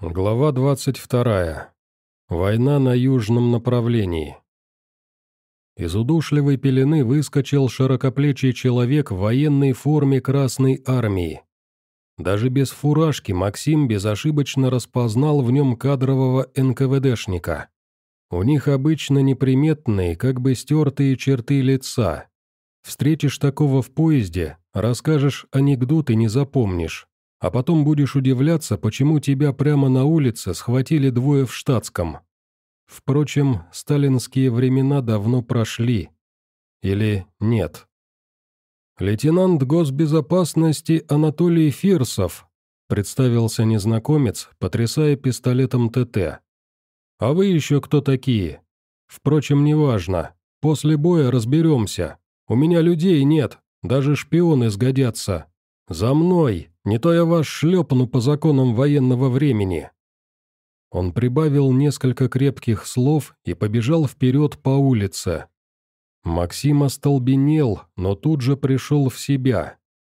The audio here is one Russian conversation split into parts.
Глава 22. Война на южном направлении. Из удушливой пелены выскочил широкоплечий человек в военной форме Красной Армии. Даже без фуражки Максим безошибочно распознал в нем кадрового НКВДшника. У них обычно неприметные, как бы стертые черты лица. Встретишь такого в поезде, расскажешь анекдот и не запомнишь а потом будешь удивляться, почему тебя прямо на улице схватили двое в штатском. Впрочем, сталинские времена давно прошли. Или нет? Лейтенант госбезопасности Анатолий Фирсов, представился незнакомец, потрясая пистолетом ТТ. А вы еще кто такие? Впрочем, неважно. После боя разберемся. У меня людей нет, даже шпионы сгодятся. За мной! Не то я вас шлепну по законам военного времени». Он прибавил несколько крепких слов и побежал вперед по улице. Максим остолбенел, но тут же пришел в себя.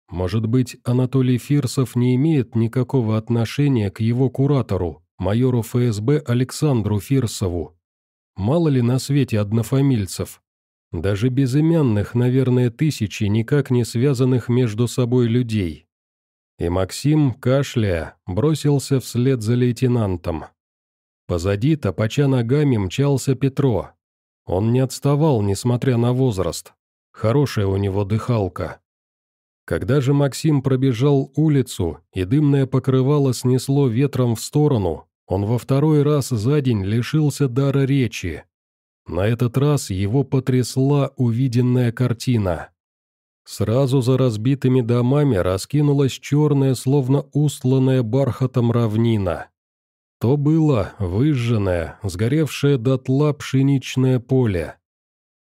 Может быть, Анатолий Фирсов не имеет никакого отношения к его куратору, майору ФСБ Александру Фирсову. Мало ли на свете однофамильцев. Даже безымянных, наверное, тысячи никак не связанных между собой людей и Максим, кашляя, бросился вслед за лейтенантом. Позади, топача ногами, мчался Петро. Он не отставал, несмотря на возраст. Хорошая у него дыхалка. Когда же Максим пробежал улицу, и дымное покрывало снесло ветром в сторону, он во второй раз за день лишился дара речи. На этот раз его потрясла увиденная картина. Сразу за разбитыми домами раскинулась черная, словно устланная бархатом равнина. То было выжженное, сгоревшее дотла пшеничное поле.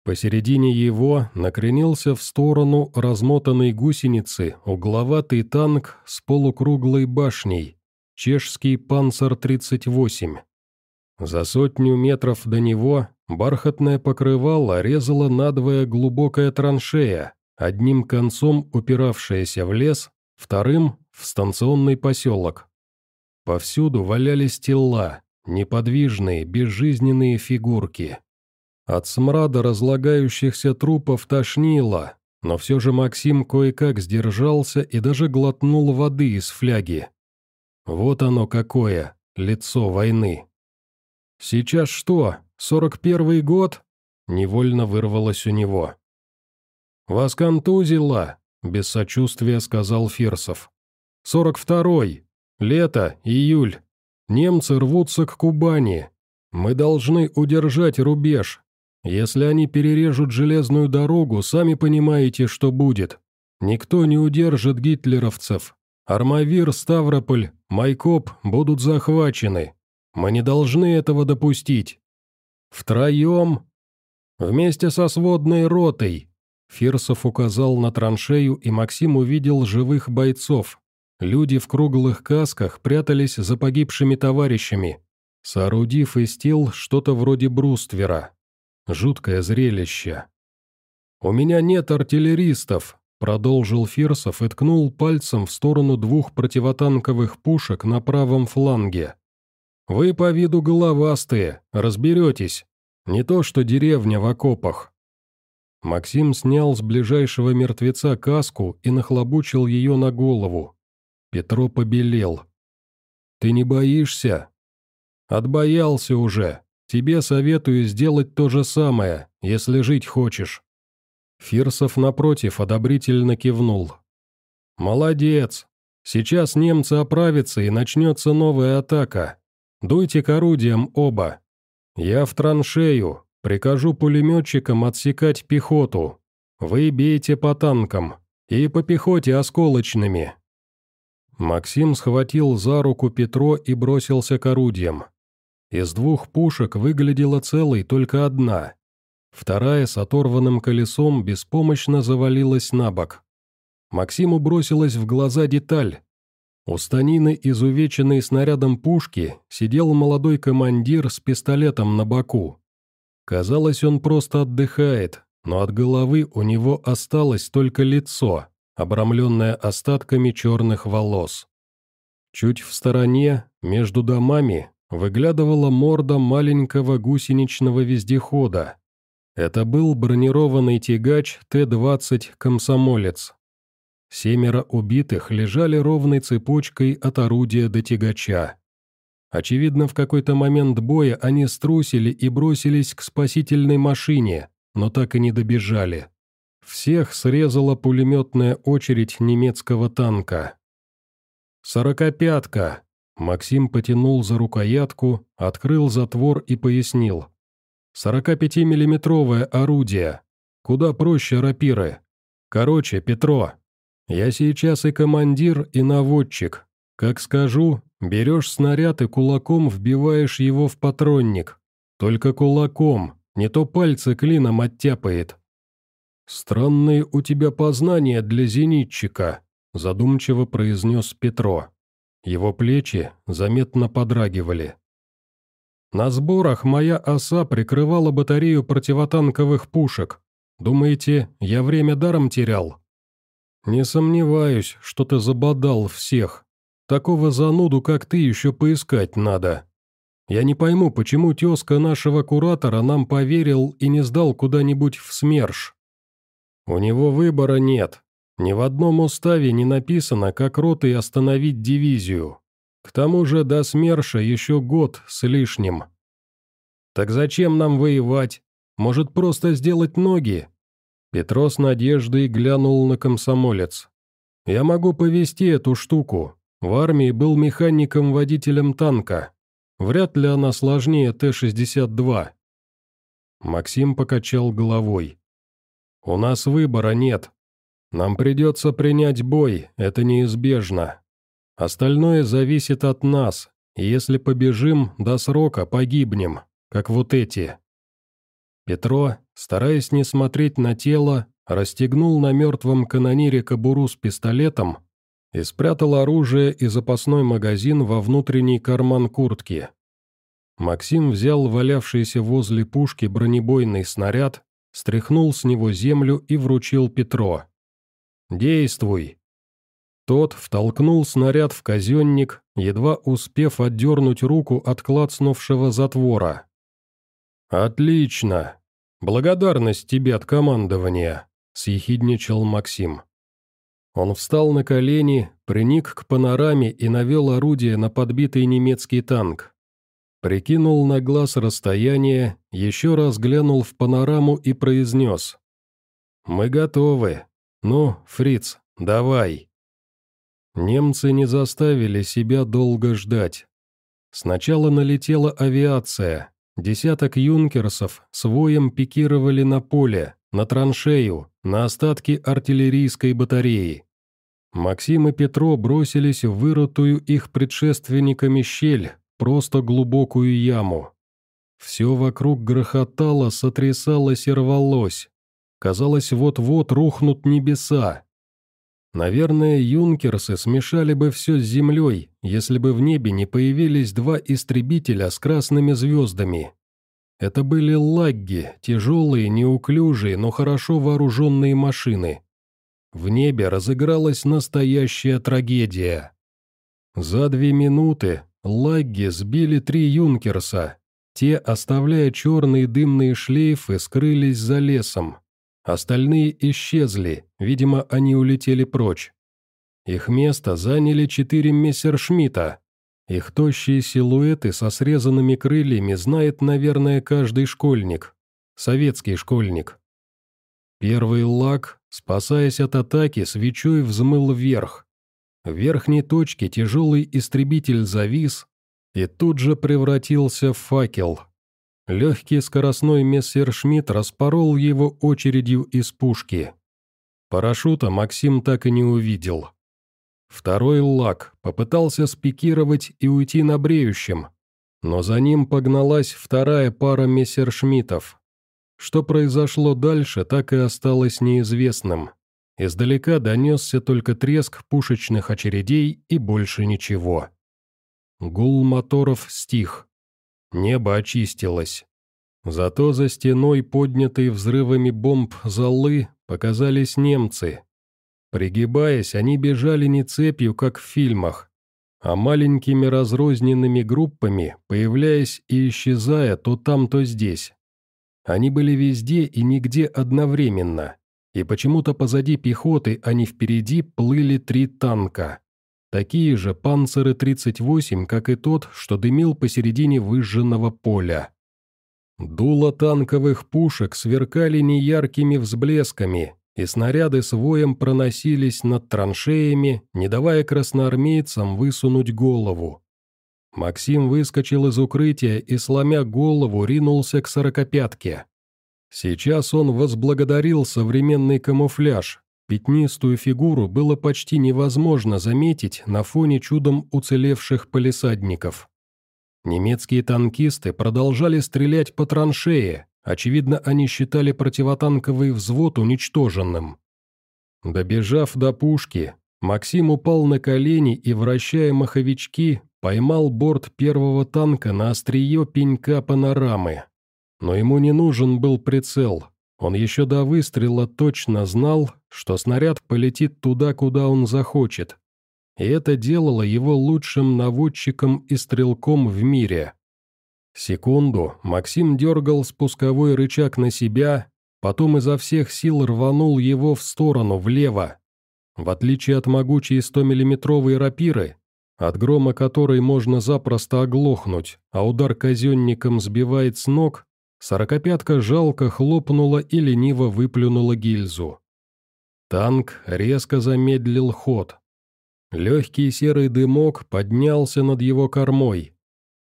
Посередине его накренился в сторону размотанной гусеницы угловатый танк с полукруглой башней, чешский «Панцер-38». За сотню метров до него бархатное покрывало резало надвое глубокая траншея, одним концом упиравшаяся в лес, вторым — в станционный поселок. Повсюду валялись тела, неподвижные, безжизненные фигурки. От смрада разлагающихся трупов тошнило, но все же Максим кое-как сдержался и даже глотнул воды из фляги. Вот оно какое, лицо войны. «Сейчас что, сорок первый год?» — невольно вырвалось у него. «Вас контузило», — без сочувствия сказал Фирсов. «Сорок второй. Лето, июль. Немцы рвутся к Кубани. Мы должны удержать рубеж. Если они перережут железную дорогу, сами понимаете, что будет. Никто не удержит гитлеровцев. Армавир, Ставрополь, Майкоп будут захвачены. Мы не должны этого допустить. Втроем, вместе со сводной ротой, Фирсов указал на траншею, и Максим увидел живых бойцов. Люди в круглых касках прятались за погибшими товарищами, соорудив из тел что-то вроде бруствера. Жуткое зрелище. «У меня нет артиллеристов», — продолжил Фирсов и ткнул пальцем в сторону двух противотанковых пушек на правом фланге. «Вы по виду головастые, разберетесь. Не то что деревня в окопах». Максим снял с ближайшего мертвеца каску и нахлобучил ее на голову. Петро побелел. «Ты не боишься?» «Отбоялся уже. Тебе советую сделать то же самое, если жить хочешь». Фирсов, напротив, одобрительно кивнул. «Молодец. Сейчас немцы оправятся и начнется новая атака. Дуйте к орудиям оба. Я в траншею, Прикажу пулеметчикам отсекать пехоту. Вы бейте по танкам. И по пехоте осколочными». Максим схватил за руку Петро и бросился к орудиям. Из двух пушек выглядела целой только одна. Вторая с оторванным колесом беспомощно завалилась на бок. Максиму бросилась в глаза деталь. У станины, изувеченной снарядом пушки, сидел молодой командир с пистолетом на боку. Казалось, он просто отдыхает, но от головы у него осталось только лицо, обрамленное остатками черных волос. Чуть в стороне, между домами, выглядывала морда маленького гусеничного вездехода. Это был бронированный тягач Т-20 «Комсомолец». Семеро убитых лежали ровной цепочкой от орудия до тягача. Очевидно, в какой-то момент боя они струсили и бросились к спасительной машине, но так и не добежали. Всех срезала пулеметная очередь немецкого танка. «Сорокопятка!» Максим потянул за рукоятку, открыл затвор и пояснил. «45-миллиметровое орудие. Куда проще рапиры. Короче, Петро, я сейчас и командир, и наводчик. Как скажу, берешь снаряд и кулаком вбиваешь его в патронник. Только кулаком, не то пальцы клином оттяпает». «Странные у тебя познания для зенитчика», задумчиво произнес Петро. Его плечи заметно подрагивали. «На сборах моя оса прикрывала батарею противотанковых пушек. Думаете, я время даром терял?» «Не сомневаюсь, что ты забодал всех. Такого зануду, как ты, еще поискать надо. Я не пойму, почему тезка нашего куратора нам поверил и не сдал куда-нибудь в СМЕРШ. У него выбора нет. Ни в одном уставе не написано, как ротой остановить дивизию. К тому же до СМЕРШа еще год с лишним. Так зачем нам воевать? Может, просто сделать ноги? Петро с надеждой глянул на комсомолец. «Я могу повести эту штуку. В армии был механиком-водителем танка. Вряд ли она сложнее Т-62». Максим покачал головой. «У нас выбора нет. Нам придется принять бой, это неизбежно. Остальное зависит от нас, если побежим, до срока погибнем, как вот эти». Петро, стараясь не смотреть на тело, расстегнул на мертвом канонире кобуру с пистолетом и спрятал оружие и запасной магазин во внутренний карман куртки. Максим взял валявшийся возле пушки бронебойный снаряд, стряхнул с него землю и вручил Петро. «Действуй!» Тот втолкнул снаряд в казенник, едва успев отдернуть руку от клацнувшего затвора. «Отлично! Благодарность тебе от командования!» — съехидничал Максим. Он встал на колени, приник к панораме и навел орудие на подбитый немецкий танк. Прикинул на глаз расстояние, еще раз глянул в панораму и произнес. «Мы готовы. «Ну, фриц, давай!» Немцы не заставили себя долго ждать. Сначала налетела авиация. Десяток юнкерсов с воем пикировали на поле, на траншею, на остатки артиллерийской батареи. Максим и Петро бросились в вырытую их предшественниками щель, просто глубокую яму. Все вокруг грохотало, сотрясалось и рвалось. Казалось, вот-вот рухнут небеса. Наверное, юнкерсы смешали бы все с землей, если бы в небе не появились два истребителя с красными звездами. Это были лагги, тяжелые, неуклюжие, но хорошо вооруженные машины. В небе разыгралась настоящая трагедия. За две минуты лагги сбили три юнкерса. Те, оставляя черные дымные шлейфы, скрылись за лесом. Остальные исчезли, видимо, они улетели прочь. Их место заняли четыре мессершмитта. Их тощие силуэты со срезанными крыльями знает, наверное, каждый школьник. Советский школьник. Первый лак, спасаясь от атаки, свечой взмыл вверх. В верхней точке тяжелый истребитель завис и тут же превратился в факел. Легкий скоростной мессершмитт распорол его очередью из пушки. Парашюта Максим так и не увидел. Второй лак попытался спикировать и уйти на бреющем, но за ним погналась вторая пара мессершмиттов. Что произошло дальше, так и осталось неизвестным. Издалека донесся только треск пушечных очередей и больше ничего. Гул моторов стих. Небо очистилось. Зато за стеной, поднятой взрывами бомб золы, показались немцы. Пригибаясь, они бежали не цепью, как в фильмах, а маленькими разрозненными группами, появляясь и исчезая то там, то здесь. Они были везде и нигде одновременно, и почему-то позади пехоты, а не впереди, плыли три танка. Такие же «Панцеры-38», как и тот, что дымил посередине выжженного поля. Дула танковых пушек сверкали неяркими взблесками, и снаряды с воем проносились над траншеями, не давая красноармейцам высунуть голову. Максим выскочил из укрытия и, сломя голову, ринулся к сорокопятке. Сейчас он возблагодарил современный камуфляж. Пятнистую фигуру было почти невозможно заметить на фоне чудом уцелевших полисадников. Немецкие танкисты продолжали стрелять по траншее, очевидно, они считали противотанковый взвод уничтоженным. Добежав до пушки, Максим упал на колени и, вращая маховички, поймал борт первого танка на острие пенька панорамы. Но ему не нужен был прицел. Он еще до выстрела точно знал, что снаряд полетит туда, куда он захочет, и это делало его лучшим наводчиком и стрелком в мире. Секунду Максим дергал спусковой рычаг на себя, потом изо всех сил рванул его в сторону, влево. В отличие от могучей 100-миллиметровой рапиры, от грома которой можно запросто оглохнуть, а удар казенником сбивает с ног, сорокопятка жалко хлопнула и лениво выплюнула гильзу. Танк резко замедлил ход, Легкий серый дымок поднялся над его кормой.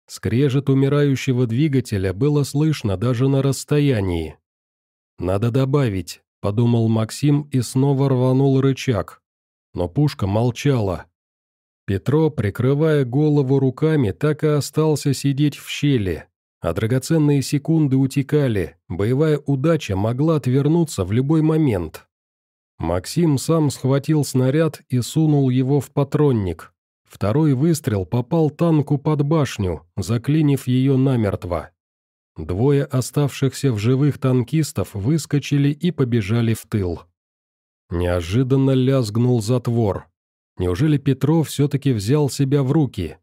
Скрежет умирающего двигателя было слышно даже на расстоянии. «Надо добавить», — подумал Максим и снова рванул рычаг. Но пушка молчала. Петро, прикрывая голову руками, так и остался сидеть в щели, а драгоценные секунды утекали, боевая удача могла отвернуться в любой момент. Максим сам схватил снаряд и сунул его в патронник. Второй выстрел попал танку под башню, заклинив ее намертво. Двое оставшихся в живых танкистов выскочили и побежали в тыл. Неожиданно лязгнул затвор. Неужели Петров все-таки взял себя в руки?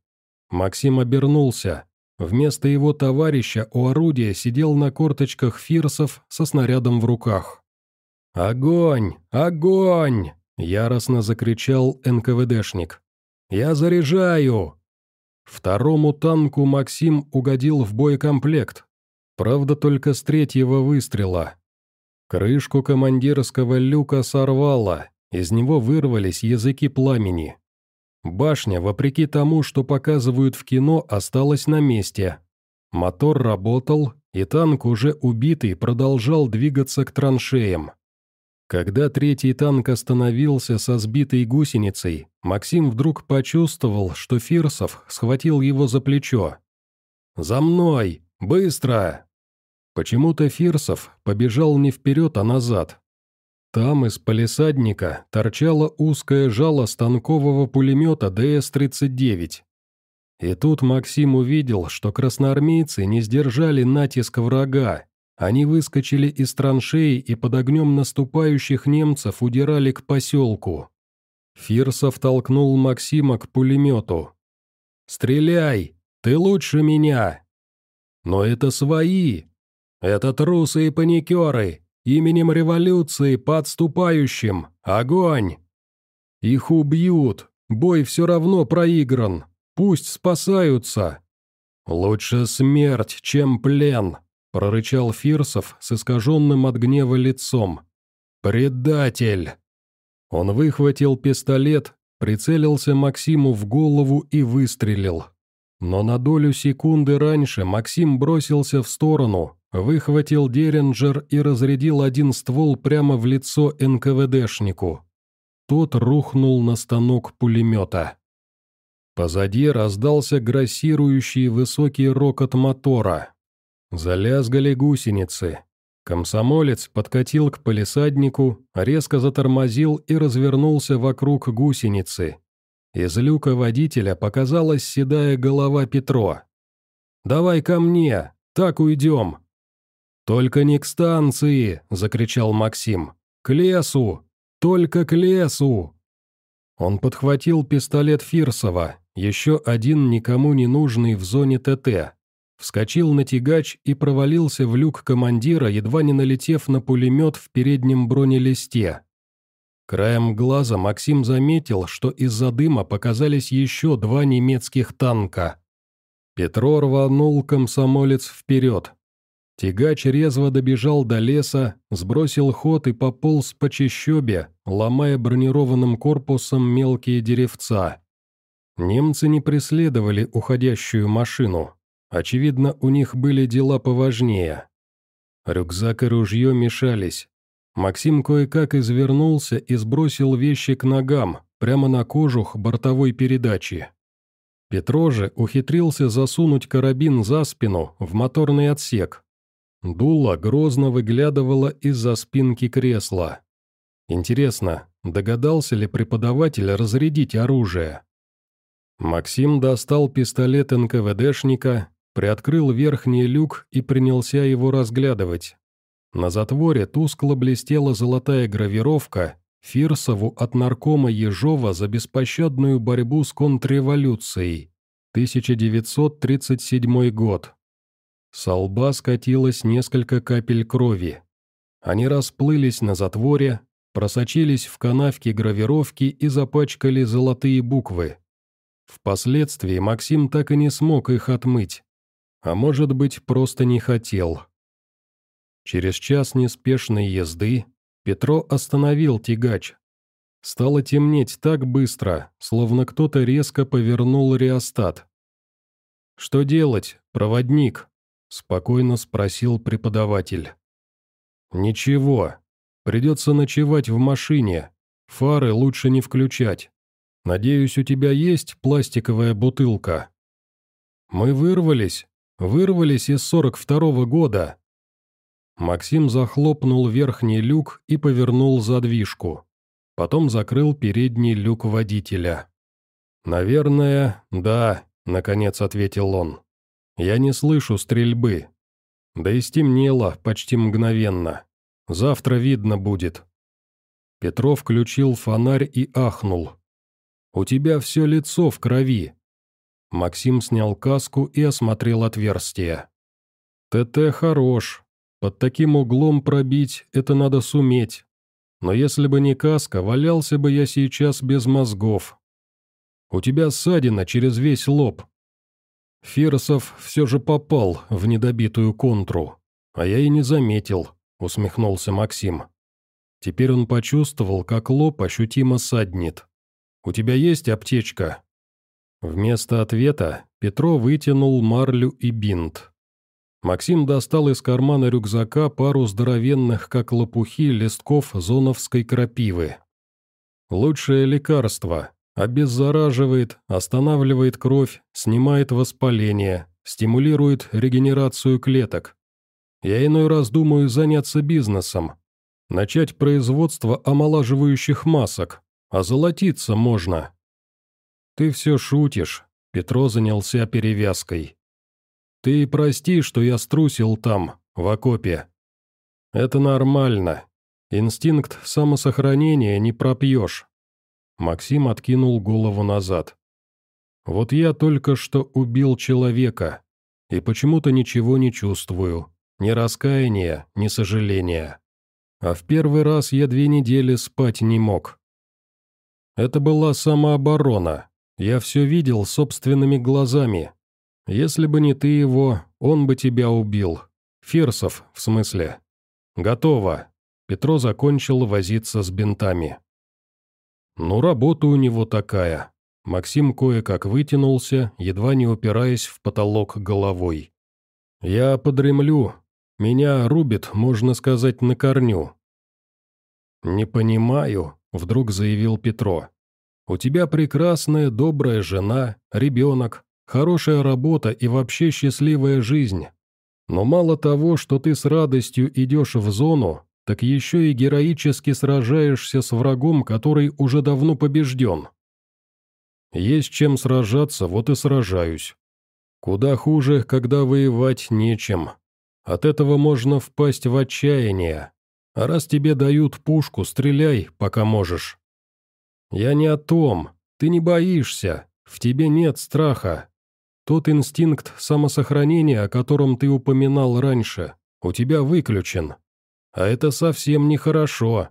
Максим обернулся. Вместо его товарища у орудия сидел на корточках Фирсов со снарядом в руках. «Огонь! Огонь!» – яростно закричал НКВДшник. «Я заряжаю!» Второму танку Максим угодил в боекомплект. Правда, только с третьего выстрела. Крышку командирского люка сорвало, из него вырвались языки пламени. Башня, вопреки тому, что показывают в кино, осталась на месте. Мотор работал, и танк, уже убитый, продолжал двигаться к траншеям. Когда третий танк остановился со сбитой гусеницей, Максим вдруг почувствовал, что Фирсов схватил его за плечо. «За мной! Быстро!» Почему-то Фирсов побежал не вперед, а назад. Там из палисадника торчало узкое жало станкового пулемета ДС-39. И тут Максим увидел, что красноармейцы не сдержали натиск врага они выскочили из траншеи и под огнем наступающих немцев удирали к поселку. Фирсов толкнул Максима к пулемету. «Стреляй! Ты лучше меня!» «Но это свои! Это трусы и паникеры! Именем революции подступающим! Огонь!» «Их убьют! Бой все равно проигран! Пусть спасаются!» «Лучше смерть, чем плен!» прорычал Фирсов с искаженным от гнева лицом. «Предатель!» Он выхватил пистолет, прицелился Максиму в голову и выстрелил. Но на долю секунды раньше Максим бросился в сторону, выхватил Деренджер и разрядил один ствол прямо в лицо НКВДшнику. Тот рухнул на станок пулемета. Позади раздался грассирующий высокий рокот мотора. Залязгали гусеницы. Комсомолец подкатил к полисаднику, резко затормозил и развернулся вокруг гусеницы. Из люка водителя показалась седая голова Петро. «Давай ко мне, так уйдем». «Только не к станции!» – закричал Максим. «К лесу! Только к лесу!» Он подхватил пистолет Фирсова еще один никому не нужный в зоне ТТ. Вскочил на тягач и провалился в люк командира, едва не налетев на пулемет в переднем бронелисте. Краем глаза Максим заметил, что из-за дыма показались еще два немецких танка. Петро рванул комсомолец вперед. Тягач резво добежал до леса, сбросил ход и пополз по чащобе, ломая бронированным корпусом мелкие деревца. Немцы не преследовали уходящую машину. Очевидно, у них были дела поважнее. Рюкзак и ружье мешались. Максим кое-как извернулся и сбросил вещи к ногам, прямо на кожух бортовой передачи. Петро же ухитрился засунуть карабин за спину в моторный отсек. Дуло грозно выглядывало из-за спинки кресла. Интересно, догадался ли преподаватель разрядить оружие? Максим достал пистолет НКВДшника, приоткрыл верхний люк и принялся его разглядывать. На затворе тускло блестела золотая гравировка Фирсову от наркома Ежова за беспощадную борьбу с контрреволюцией. 1937 год. С лба скатилось несколько капель крови. Они расплылись на затворе, просочились в канавки гравировки и запачкали золотые буквы. Впоследствии Максим так и не смог их отмыть. А может быть, просто не хотел. Через час неспешной езды Петро остановил тягач. Стало темнеть так быстро, словно кто-то резко повернул реостат. «Что делать, проводник?» – спокойно спросил преподаватель. «Ничего. Придется ночевать в машине. Фары лучше не включать. Надеюсь, у тебя есть пластиковая бутылка?» «Мы вырвались. Вырвались из сорок второго года». Максим захлопнул верхний люк и повернул задвижку. Потом закрыл передний люк водителя. «Наверное, да», — наконец ответил он. «Я не слышу стрельбы. Да и стемнело почти мгновенно. Завтра видно будет». Петров включил фонарь и ахнул. «У тебя все лицо в крови». Максим снял каску и осмотрел отверстие. «ТТ хорош. Под таким углом пробить это надо суметь. Но если бы не каска, валялся бы я сейчас без мозгов. У тебя ссадина через весь лоб». Фиросов все же попал в недобитую контру, а я и не заметил, усмехнулся Максим. Теперь он почувствовал, как лоб ощутимо саднит. «У тебя есть аптечка?» Вместо ответа Петро вытянул марлю и бинт. Максим достал из кармана рюкзака пару здоровенных, как лопухи, листков зоновской крапивы. «Лучшее лекарство. Обеззараживает, останавливает кровь, снимает воспаление, стимулирует регенерацию клеток. Я иной раз думаю заняться бизнесом. Начать производство омолаживающих масок, а золотиться можно. Ты все шутишь. Петро занялся перевязкой. Ты прости, что я струсил там, в окопе. Это нормально. Инстинкт самосохранения не пропьешь. Максим откинул голову назад. Вот я только что убил человека, и почему-то ничего не чувствую. Ни раскаяния, ни сожаления. А в первый раз я две недели спать не мог. Это была самооборона. Я все видел собственными глазами. Если бы не ты его, он бы тебя убил. Фирсов, в смысле. Готово. Петро закончил возиться с бинтами. Ну, работа у него такая. Максим кое-как вытянулся, едва не упираясь в потолок головой. «Я подремлю. Меня рубит, можно сказать, на корню». «Не понимаю», вдруг заявил Петро. «У тебя прекрасная, добрая жена, ребенок, хорошая работа и вообще счастливая жизнь. Но мало того, что ты с радостью идешь в зону, так еще и героически сражаешься с врагом, который уже давно побежден. Есть чем сражаться, вот и сражаюсь. Куда хуже, когда воевать нечем. От этого можно впасть в отчаяние. А раз тебе дают пушку, стреляй, пока можешь». «Я не о том. Ты не боишься. В тебе нет страха. Тот инстинкт самосохранения, о котором ты упоминал раньше, у тебя выключен. А это совсем нехорошо.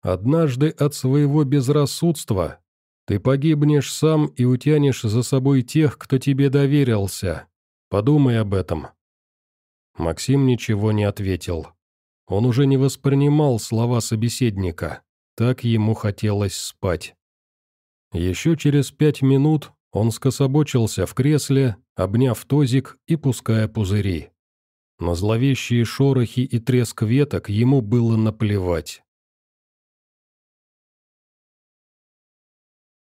Однажды от своего безрассудства ты погибнешь сам и утянешь за собой тех, кто тебе доверился. Подумай об этом». Максим ничего не ответил. Он уже не воспринимал слова собеседника. Так ему хотелось спать. Еще через пять минут он скособочился в кресле, обняв тозик и пуская пузыри. На зловещие шорохи и треск веток ему было наплевать.